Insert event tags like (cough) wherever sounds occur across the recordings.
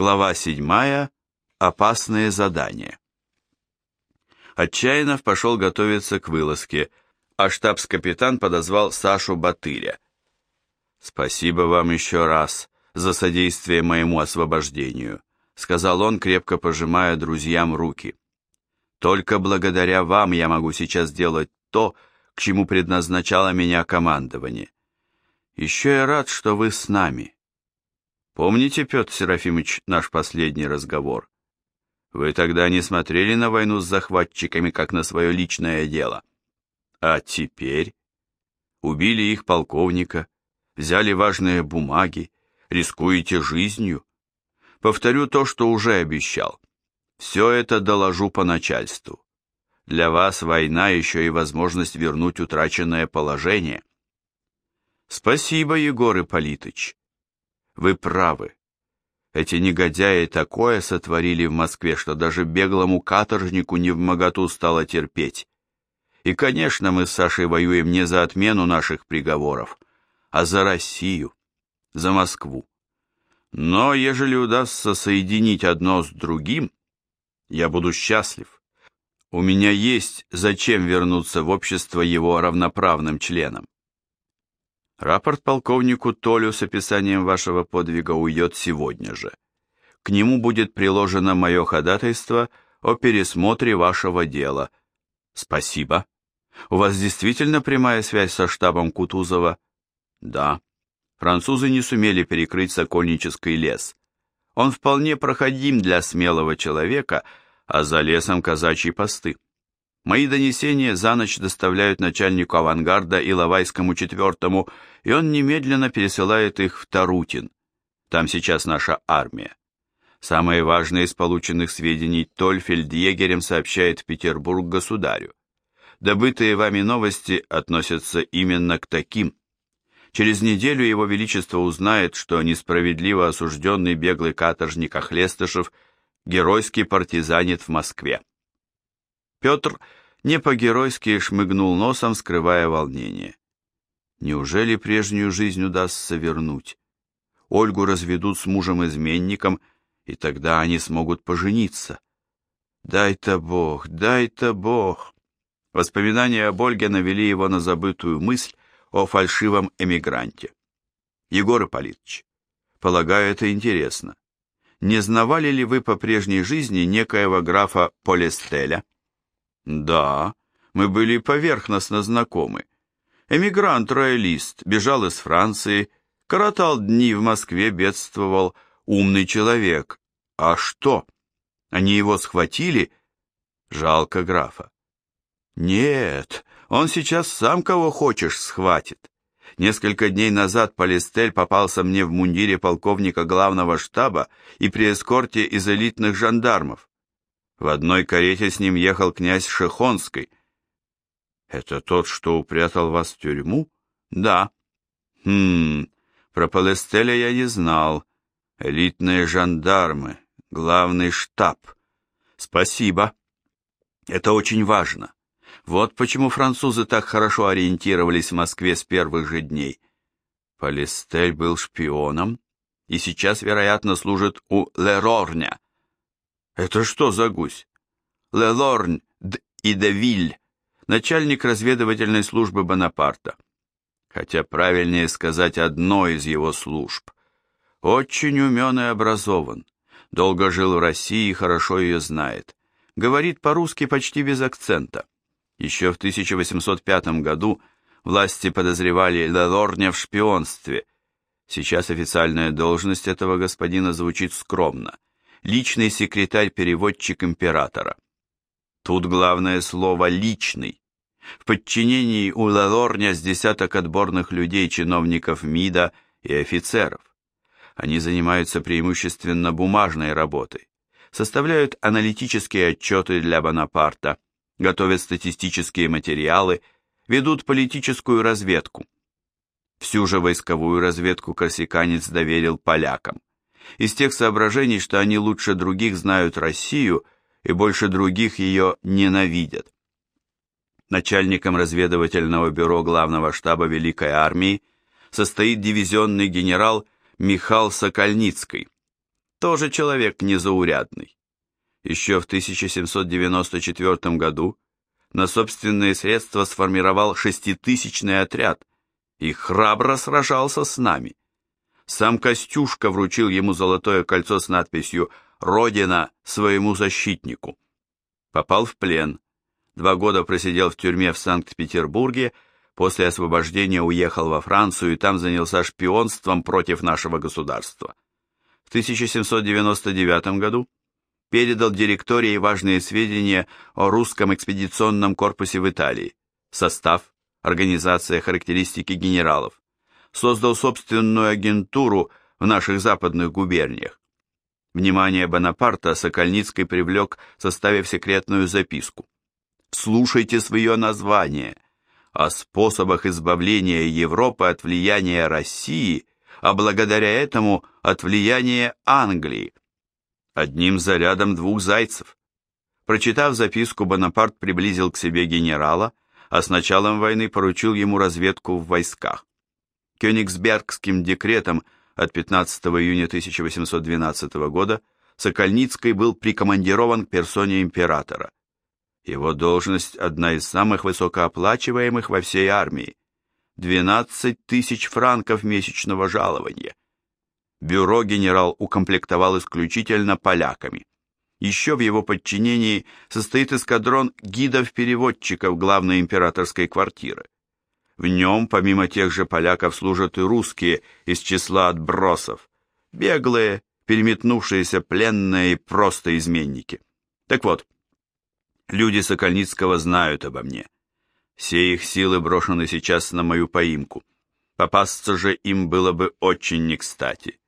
Глава 7. Опасные задания. Отчаянов пошел готовиться к вылазке, а штабс-капитан подозвал Сашу Батыря. «Спасибо вам еще раз за содействие моему освобождению», сказал он, крепко пожимая друзьям руки. «Только благодаря вам я могу сейчас делать то, к чему предназначало меня командование. Еще я рад, что вы с нами». Помните, Петр Серафимович, наш последний разговор? Вы тогда не смотрели на войну с захватчиками, как на свое личное дело. А теперь? Убили их полковника, взяли важные бумаги, рискуете жизнью. Повторю то, что уже обещал. Все это доложу по начальству. Для вас война еще и возможность вернуть утраченное положение. Спасибо, Егор Ипполитыч. Вы правы. Эти негодяи такое сотворили в Москве, что даже беглому каторжнику не в моготу стало терпеть. И, конечно, мы с Сашей воюем не за отмену наших приговоров, а за Россию, за Москву. Но ежели удастся соединить одно с другим, я буду счастлив. У меня есть зачем вернуться в общество его равноправным членам. Рапорт полковнику Толю с описанием вашего подвига уйдет сегодня же. К нему будет приложено мое ходатайство о пересмотре вашего дела. Спасибо. У вас действительно прямая связь со штабом Кутузова? Да. Французы не сумели перекрыть Сокольнический лес. Он вполне проходим для смелого человека, а за лесом казачьи посты. Мои донесения за ночь доставляют начальнику авангарда Иловайскому четвертому, и он немедленно пересылает их в Тарутин. Там сейчас наша армия. Самые важные из полученных сведений Тольфельд егерем сообщает в Петербург государю. Добытые вами новости относятся именно к таким. Через неделю его величество узнает, что несправедливо осужденный беглый каторжник Охлестышев геройски партизанит в Москве. Петр не по-геройски шмыгнул носом, скрывая волнение. Неужели прежнюю жизнь удастся вернуть? Ольгу разведут с мужем-изменником, и тогда они смогут пожениться. Дай-то Бог, дай-то Бог. Воспоминания об Ольге навели его на забытую мысль о фальшивом эмигранте. Егор Ипполитович, полагаю, это интересно. Не знавали ли вы по прежней жизни некоего графа Полестеля? Да, мы были поверхностно знакомы. Эмигрант-роялист, бежал из Франции, коротал дни в Москве, бедствовал, умный человек. А что? Они его схватили? Жалко графа. Нет, он сейчас сам кого хочешь схватит. Несколько дней назад Полистель попался мне в мундире полковника главного штаба и при эскорте из элитных жандармов. В одной карете с ним ехал князь Шехонский. Это тот, что упрятал вас в тюрьму? Да. Хм, про Палестеля я не знал. Элитные жандармы, главный штаб. Спасибо. Это очень важно. Вот почему французы так хорошо ориентировались в Москве с первых же дней. Палестель был шпионом и сейчас, вероятно, служит у Лерорня. Это что за гусь? Лелорн д и Девиль, начальник разведывательной службы Бонапарта. Хотя правильнее сказать одной из его служб. Очень умен и образован. Долго жил в России и хорошо ее знает. Говорит по-русски почти без акцента. Еще в 1805 году власти подозревали Лелорня в шпионстве. Сейчас официальная должность этого господина звучит скромно – личный секретарь-переводчик императора. Тут главное слово «личный». В подчинении у Лалорня с десяток отборных людей, чиновников МИДа и офицеров. Они занимаются преимущественно бумажной работой, составляют аналитические отчеты для Бонапарта, готовят статистические материалы, ведут политическую разведку. Всю же войсковую разведку корсиканец доверил полякам из тех соображений, что они лучше других знают Россию и больше других ее ненавидят. Начальником разведывательного бюро главного штаба Великой Армии состоит дивизионный генерал Михаил Сокольницкий. тоже человек незаурядный. Еще в 1794 году на собственные средства сформировал шеститысячный отряд и храбро сражался с нами. Сам Костюшка вручил ему золотое кольцо с надписью «Родина своему защитнику». Попал в плен. Два года просидел в тюрьме в Санкт-Петербурге, после освобождения уехал во Францию и там занялся шпионством против нашего государства. В 1799 году передал директории важные сведения о русском экспедиционном корпусе в Италии, состав, организация, характеристики генералов, создал собственную агентуру в наших западных губерниях. Внимание Бонапарта Сокольницкий привлек, составив секретную записку. «Слушайте свое название о способах избавления Европы от влияния России, а благодаря этому от влияния Англии. Одним зарядом двух зайцев». Прочитав записку, Бонапарт приблизил к себе генерала, а с началом войны поручил ему разведку в войсках. Кёнигсбергским декретом от 15 июня 1812 года Сокольницкий был прикомандирован к персоне императора. Его должность одна из самых высокооплачиваемых во всей армии. 12 тысяч франков месячного жалования. Бюро генерал укомплектовал исключительно поляками. Еще в его подчинении состоит эскадрон гидов-переводчиков главной императорской квартиры. В нем, помимо тех же поляков, служат и русские из числа отбросов, беглые, переметнувшиеся пленные и просто изменники. Так вот, люди Сокольницкого знают обо мне. Все их силы брошены сейчас на мою поимку. Попасться же им было бы очень не кстати.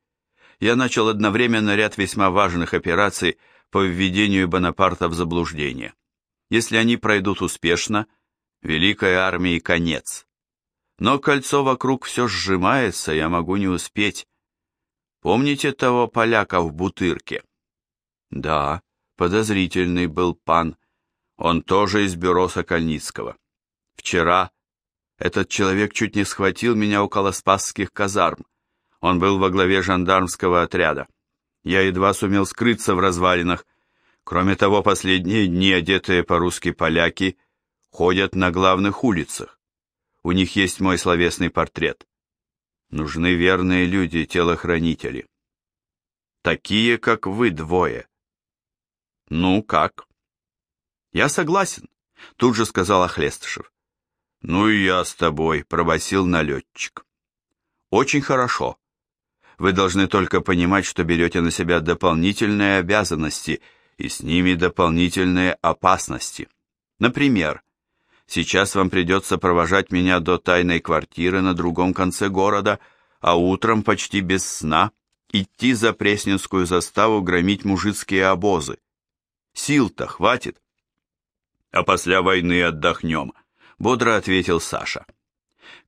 Я начал одновременно ряд весьма важных операций по введению Бонапарта в заблуждение. Если они пройдут успешно, Великой армии конец. Но кольцо вокруг все сжимается, я могу не успеть. Помните того поляка в бутырке? Да, подозрительный был пан. Он тоже из бюро Сокольницкого. Вчера этот человек чуть не схватил меня около Спасских казарм. Он был во главе жандармского отряда. Я едва сумел скрыться в развалинах. Кроме того, последние дни одетые по-русски поляки ходят на главных улицах. У них есть мой словесный портрет. Нужны верные люди, телохранители. Такие, как вы двое. Ну, как? Я согласен, тут же сказал Охлестышев. Ну и я с тобой, пробасил налетчик. Очень хорошо. Вы должны только понимать, что берете на себя дополнительные обязанности и с ними дополнительные опасности. Например, Сейчас вам придется провожать меня до тайной квартиры на другом конце города, а утром почти без сна идти за Пресненскую заставу громить мужицкие обозы. Сил-то хватит. А после войны отдохнем, бодро ответил Саша.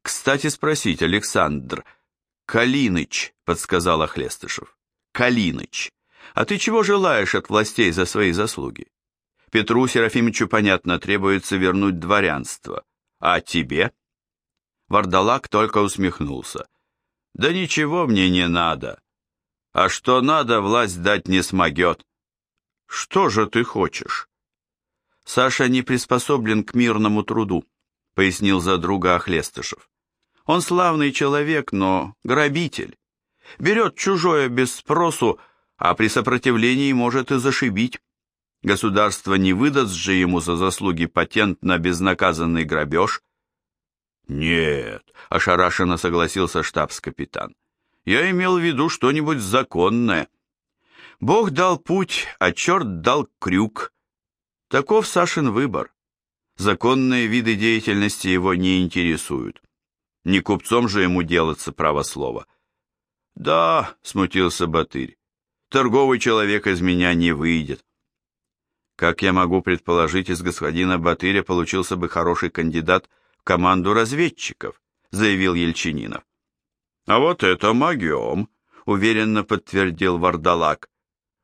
Кстати спросить, Александр, Калиныч, подсказал Охлестышев. Калиныч, а ты чего желаешь от властей за свои заслуги? Петру Серафимовичу, понятно, требуется вернуть дворянство. А тебе? Вардалак только усмехнулся. Да ничего мне не надо. А что надо, власть дать не смогет. Что же ты хочешь? Саша не приспособлен к мирному труду, пояснил за друга Охлестышев. Он славный человек, но грабитель. Берет чужое без спросу, а при сопротивлении может и зашибить. Государство не выдаст же ему за заслуги патент на безнаказанный грабеж? Нет, ошарашенно согласился штабс-капитан. Я имел в виду что-нибудь законное. Бог дал путь, а черт дал крюк. Таков Сашин выбор. Законные виды деятельности его не интересуют. Не купцом же ему делаться право слова. Да, смутился Батырь, торговый человек из меня не выйдет. Как я могу предположить, из господина Батыря получился бы хороший кандидат в команду разведчиков, заявил Ельчининов. А вот это могем, уверенно подтвердил Вардалак.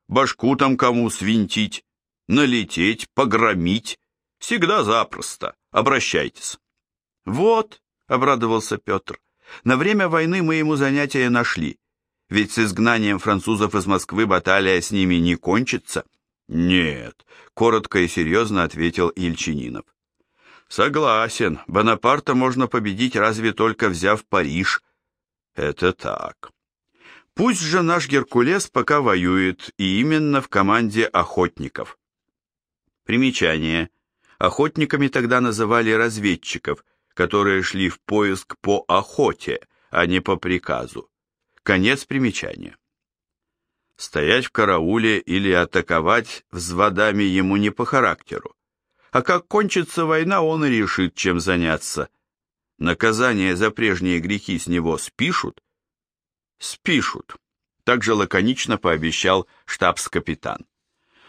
Башку там кому свинтить, налететь, погромить, всегда запросто. Обращайтесь. Вот, обрадовался Петр. На время войны мы ему занятия нашли. Ведь с изгнанием французов из Москвы баталия с ними не кончится. Нет, коротко и серьезно ответил Ильчининов. Согласен, Бонапарта можно победить разве только взяв Париж. Это так. Пусть же наш Геркулес пока воюет, и именно в команде охотников. Примечание. Охотниками тогда называли разведчиков, которые шли в поиск по охоте, а не по приказу. Конец примечания. Стоять в карауле или атаковать взводами ему не по характеру. А как кончится война, он и решит, чем заняться. Наказание за прежние грехи с него спишут? Спишут. Также лаконично пообещал штабс-капитан.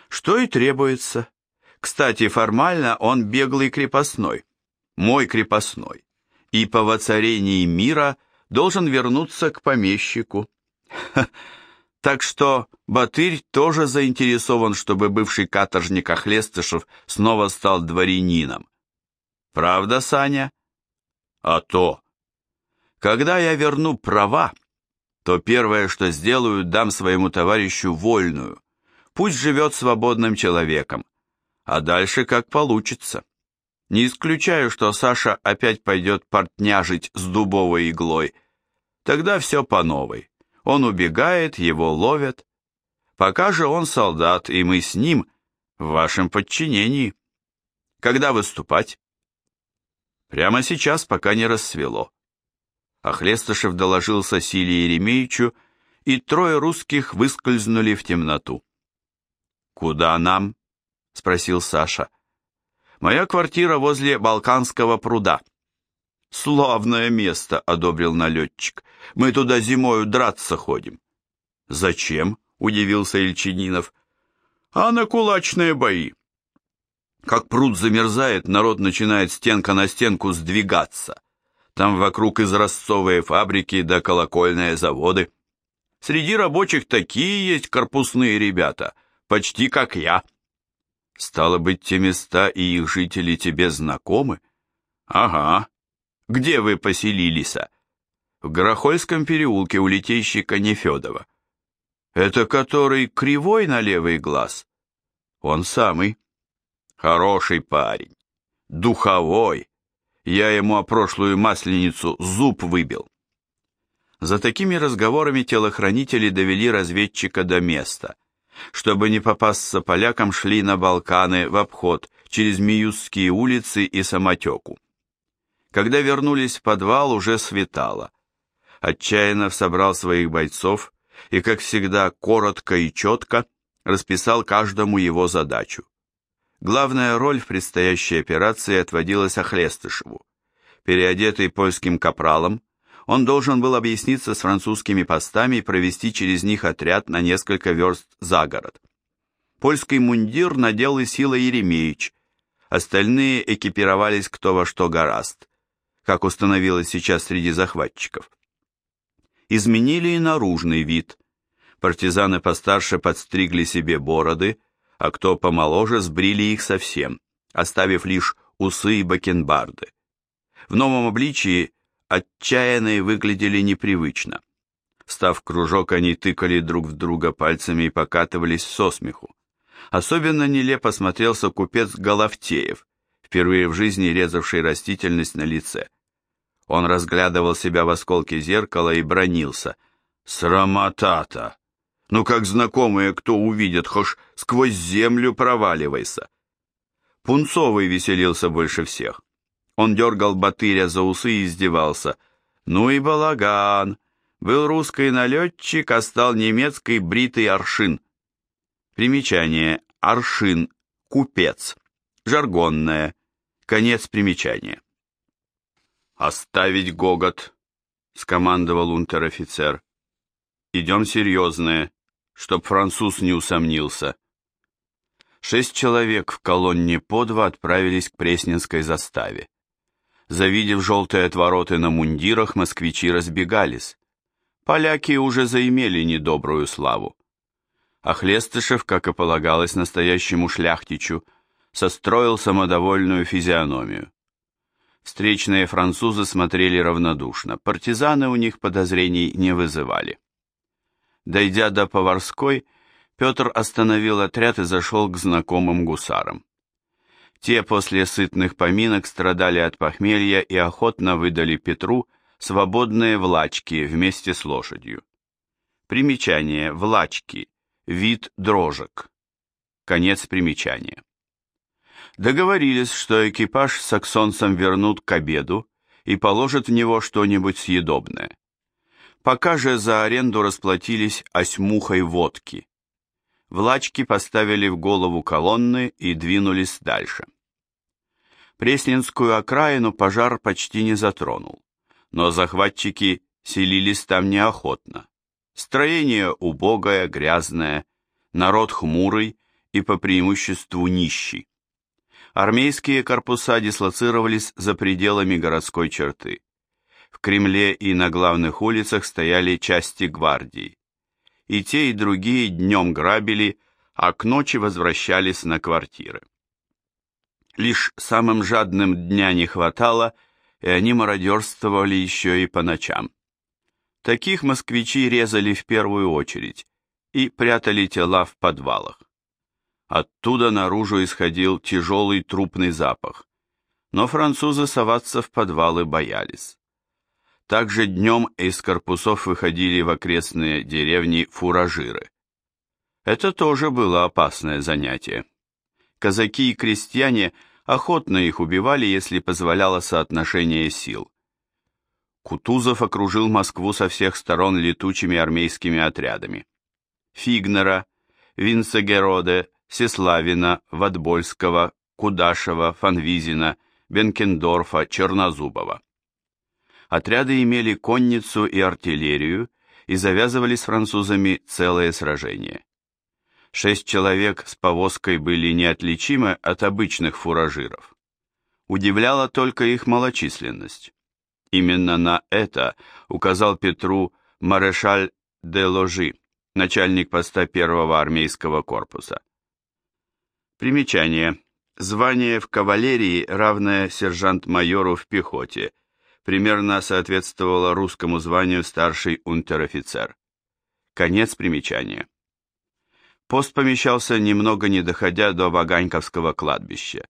Что и требуется. Кстати, формально он беглый крепостной. Мой крепостной. И по воцарении мира должен вернуться к помещику. (laughs) Так что Батырь тоже заинтересован, чтобы бывший каторжник Охлестышев снова стал дворянином. Правда, Саня? А то. Когда я верну права, то первое, что сделаю, дам своему товарищу вольную. Пусть живет свободным человеком. А дальше как получится. Не исключаю, что Саша опять пойдет портняжить с дубовой иглой. Тогда все по новой. Он убегает, его ловят. Пока же он солдат, и мы с ним в вашем подчинении. Когда выступать? Прямо сейчас, пока не рассвело. Ахлестышев доложил Сосиле Еремеевичу, и трое русских выскользнули в темноту. «Куда нам?» — спросил Саша. «Моя квартира возле Балканского пруда». «Славное место», — одобрил налетчик. «Мы туда зимою драться ходим». «Зачем?» — удивился Ильчининов. «А на кулачные бои». Как пруд замерзает, народ начинает стенка на стенку сдвигаться. Там вокруг изразцовые фабрики да колокольные заводы. Среди рабочих такие есть корпусные ребята, почти как я. Стало быть, те места и их жители тебе знакомы? Ага, где вы поселились? В Горохольском переулке у летейщика Нефедова. Это который кривой на левый глаз? Он самый. Хороший парень. Духовой. Я ему о прошлую масленицу зуб выбил. За такими разговорами телохранители довели разведчика до места. Чтобы не попасться полякам, шли на Балканы в обход через Миюзские улицы и Самотеку. Когда вернулись в подвал, уже светало. Отчаянно собрал своих бойцов и, как всегда, коротко и четко расписал каждому его задачу. Главная роль в предстоящей операции отводилась Охлестышеву. Переодетый польским капралом, он должен был объясниться с французскими постами и провести через них отряд на несколько верст за город. Польский мундир надел и Сила Еремеевич, остальные экипировались кто во что гораст как установилось сейчас среди захватчиков. Изменили и наружный вид. Партизаны постарше подстригли себе бороды, а кто помоложе сбрили их совсем, оставив лишь усы и бакенбарды. В новом обличии отчаянные выглядели непривычно. Встав в кружок, они тыкали друг в друга пальцами и покатывались со смеху. Особенно нелепо смотрелся купец Головтеев, впервые в жизни резавший растительность на лице. Он разглядывал себя в осколке зеркала и бронился. «Срамота-то! Ну как знакомые, кто увидит, хошь сквозь землю проваливайся!» Пунцовый веселился больше всех. Он дергал Батыря за усы и издевался. «Ну и балаган! Был русский налетчик, а стал немецкий бритый аршин». Примечание. Аршин. Купец. Жаргонное. Конец примечания. «Оставить гогот», — скомандовал унтер-офицер. «Идем серьезные, чтоб француз не усомнился». Шесть человек в колонне по два отправились к Пресненской заставе. Завидев желтые отвороты на мундирах, москвичи разбегались. Поляки уже заимели недобрую славу. А Хлестышев, как и полагалось настоящему шляхтичу, состроил самодовольную физиономию. Встречные французы смотрели равнодушно, партизаны у них подозрений не вызывали. Дойдя до Поварской, Петр остановил отряд и зашел к знакомым гусарам. Те после сытных поминок страдали от похмелья и охотно выдали Петру свободные влачки вместе с лошадью. Примечание. Влачки. Вид дрожек. Конец примечания. Договорились, что экипаж с саксонцем вернут к обеду и положат в него что-нибудь съедобное. Пока же за аренду расплатились осьмухой водки. Влачки поставили в голову колонны и двинулись дальше. Пресненскую окраину пожар почти не затронул, но захватчики селились там неохотно. Строение убогое, грязное, народ хмурый и по преимуществу нищий. Армейские корпуса дислоцировались за пределами городской черты. В Кремле и на главных улицах стояли части гвардии. И те, и другие днем грабили, а к ночи возвращались на квартиры. Лишь самым жадным дня не хватало, и они мародерствовали еще и по ночам. Таких москвичи резали в первую очередь и прятали тела в подвалах. Оттуда наружу исходил тяжелый трупный запах, но французы соваться в подвалы боялись. Также днем из корпусов выходили в окрестные деревни фуражиры. Это тоже было опасное занятие. Казаки и крестьяне охотно их убивали, если позволяло соотношение сил. Кутузов окружил Москву со всех сторон летучими армейскими отрядами. Фигнера, Винцегероде, Сеславина, Ватбольского, Кудашева, Фанвизина, Бенкендорфа, Чернозубова. Отряды имели конницу и артиллерию и завязывали с французами целые сражения. Шесть человек с повозкой были неотличимы от обычных фуражиров. Удивляла только их малочисленность. Именно на это указал Петру Марешаль де Ложи, начальник поста первого армейского корпуса. Примечание. Звание в кавалерии, равное сержант-майору в пехоте, примерно соответствовало русскому званию старший унтер-офицер. Конец примечания. Пост помещался немного не доходя до Ваганьковского кладбища.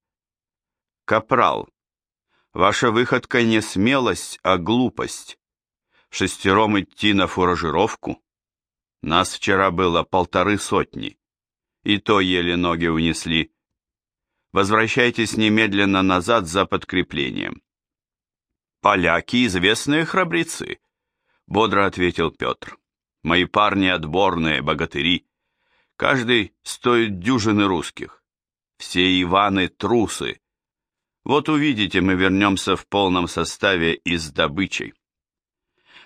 Капрал, ваша выходка не смелость, а глупость. Шестером идти на фуражировку? Нас вчера было полторы сотни, и то еле ноги унесли. Возвращайтесь немедленно назад за подкреплением. «Поляки — известные храбрецы», — бодро ответил Петр. «Мои парни отборные, богатыри. Каждый стоит дюжины русских. Все Иваны — трусы. Вот увидите, мы вернемся в полном составе и с добычей».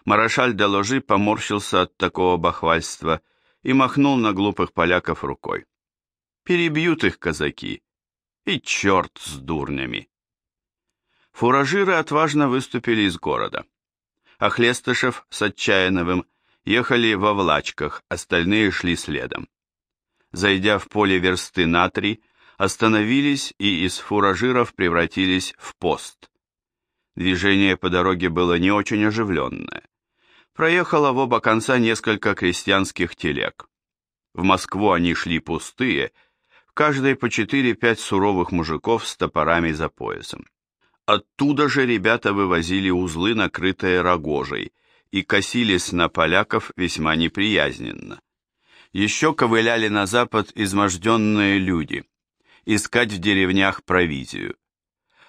Марашаль де Ложи поморщился от такого бахвальства и махнул на глупых поляков рукой. «Перебьют их казаки, и черт с дурнями!» Фуражиры отважно выступили из города. Охлестышев с Отчаяновым ехали во влачках, остальные шли следом. Зайдя в поле версты на три, остановились и из фуражиров превратились в пост. Движение по дороге было не очень оживленное. Проехало в оба конца несколько крестьянских телег. В Москву они шли пустые, в каждой по четыре-пять суровых мужиков с топорами за поясом. Оттуда же ребята вывозили узлы, накрытые рогожей, и косились на поляков весьма неприязненно. Еще ковыляли на запад изможденные люди, искать в деревнях провизию.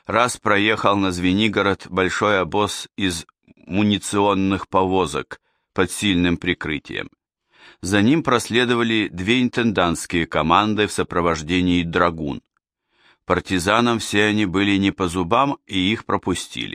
Раз проехал на Звенигород большой обоз из муниционных повозок под сильным прикрытием. За ним проследовали две интендантские команды в сопровождении драгун. Партизанам все они были не по зубам, и их пропустили.